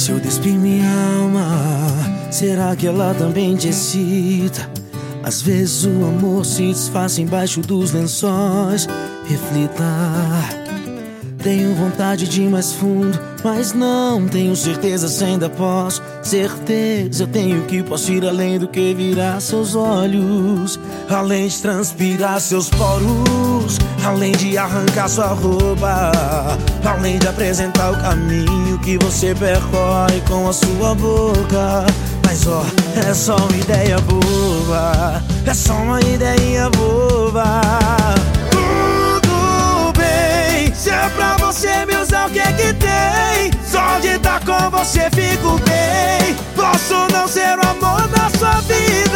Se eu despir minha alma, será que ela também te excita? Às vezes o amor se desfaz embaixo dos lençóis. Reflita. Tenho vontade de ir mais fundo, mas não tenho certeza se ainda posso. Certeza tenho que posso ir além do que virar seus olhos, além de transpirar seus poros, além de arrancar sua roupa, além de apresentar o caminho que você percorre com a sua boca. Mas ó, é só uma ideia boba, é só uma ideia boba. Você fico bem. Posso não ser o amor da sua vida.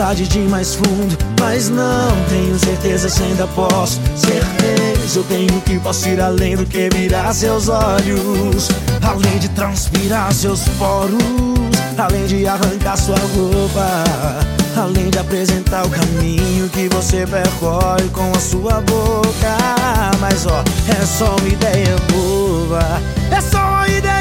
Vontade de ir mais fundo, mas não tenho certeza se ainda posso. Certeza eu tenho que posso ir além do que virar seus olhos, além de transpirar seus poros, além de arrancar sua roupa, além de apresentar o caminho que você percorre com a sua boca. Mas ó, é só uma ideia boba, é só uma ideia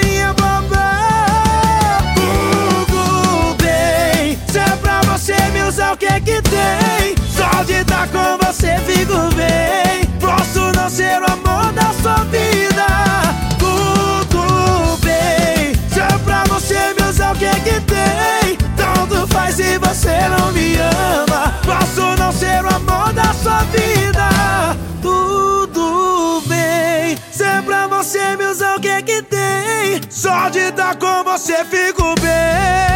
Faz se você não me ama Posso não ser o amor da sua vida. Tudo bem. Se é pra você me usar o que que tem. Só de estar com você fico bem